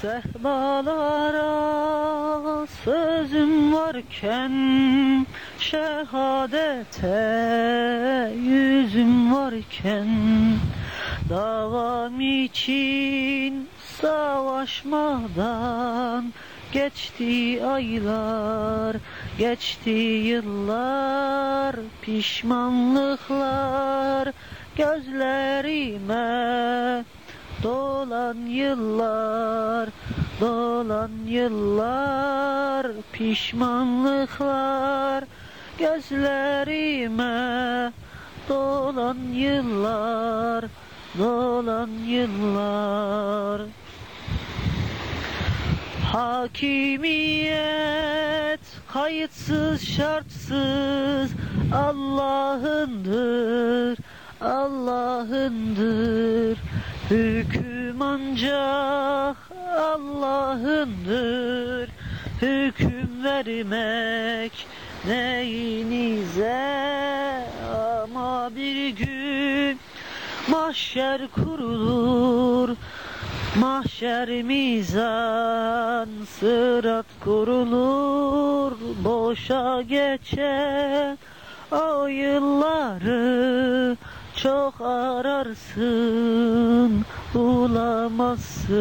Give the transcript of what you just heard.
Sehpalara sözüm varken Şehadete yüzüm varken Davam için savaşmadan Geçti aylar, geçti yıllar Pişmanlıklar gözlerime Dolan yıllar, dolan yıllar Pişmanlıklar gözlerime. Dolan yıllar, dolan yıllar. Hakimiyet kayıtsız şartsız Allah'ındır, Allah'ındır Hüküm ancak Allah'ındır. Hüküm vermek neyinize? Ama bir gün mahşer kurulur. Mahşer mizan sırat kurulur. Boşa geçen o yılları Çok ararsın bulamazsın